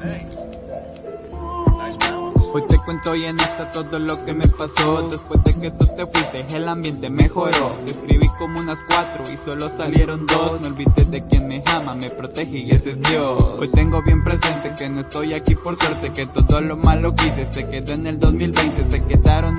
Hey. Hoy te cuento y en esta todo lo que me pasó. Después de que tú te fuiste el ambiente mejoró. Te escribí como unas cuatro y solo salieron dos. No olvides de quien me ama, me protege y ese es Dios. Hoy tengo bien presente que no estoy aquí por suerte Que todo lo malo que hice se quedó en el 2020 Se quedaron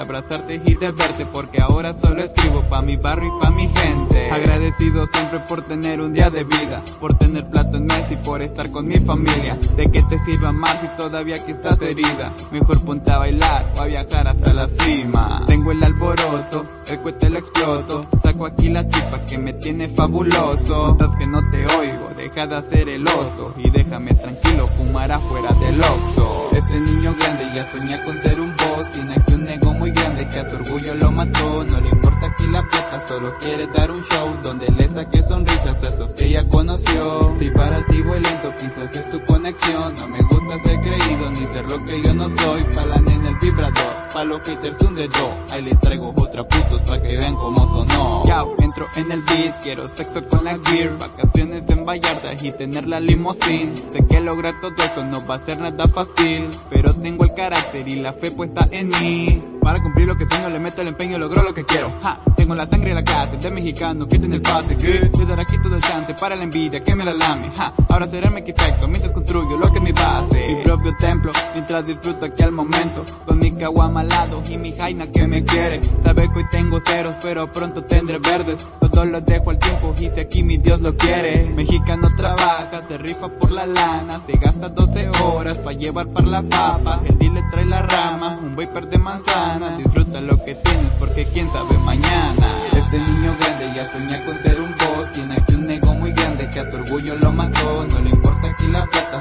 abrazarte y de verte Porque ahora solo escribo pa' mi barrio y pa' mi gente. Agradecido siempre por tener un día de vida Por tener plato en mesa y por estar con mi familia. De que te sirva más si todavía aquí estás herida. Mejor ponte a bailar o a viajar hasta la cima. Tengo el alboroto, el cohete lo exploto. Saco aquí la chispa que me tiene fabuloso. Estás que no te oigo, deja de hacer el oso. Y déjame tranquilo fumar afuera del oxo Este niño grande ya sueña con ser un boss. Tiene que un ego muy grande que a tu orgullo lo mató. No le importa aquí la plata, solo quiere dar un show Donde le saque sonrisas a esos que ya conoció. Si para ti voy lento, quizás es tu conexión. No me gusta ser creído ni ser lo que yo no soy. Pa' la nena el vibrador, pa' un dedo Ahí les traigo otra putos pa' que vean cómo sonó. Yao, entro en el beat, quiero sexo con la gear Vacaciones en Vallarta y tener la limousine Sé que lograr todo eso no va a ser nada fácil Pero tengo el carácter y la fe puesta en mí Para cumplir lo que sueño le meto el empeño, logro lo que quiero. Ja, Tengo la sangre en la casa, de mexicano, quiten el pase que Les daré aquí todo el chance para la envidia que me la lame. Ja, Ahora seré mi arquitecto mientras construyo lo que es mi base. Mi propio templo, mientras disfruto aquí al momento Con mi caguama al lado y mi jaina que me quiere. Sabe que hoy tengo ceros pero pronto tendré verdes. Todo lo dejo al tiempo y si aquí mi Dios lo quiere. Mexicano trabaja, rifa por la lana Se gasta 12 horas pa' llevar para la papa El dile trae la rama, un viper de manzana. Disfruta lo que tienes porque quién sabe mañana. Este niño grande ya sueña con ser un boss Tiene aquí un ego muy grande que a tu orgullo lo mató. No le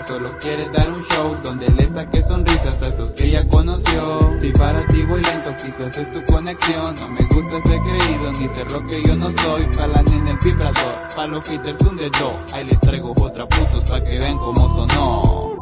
solo quiere dar un show Donde le saque sonrisas a esos que ya conoció. Si para ti voy lento, quizás es tu conexión. No me gusta ser creído, ni ser que yo no soy. Pa' la nena el vibrador, pa' los haters un dedo Ahí les traigo otra putos pa' que vean cómo sonó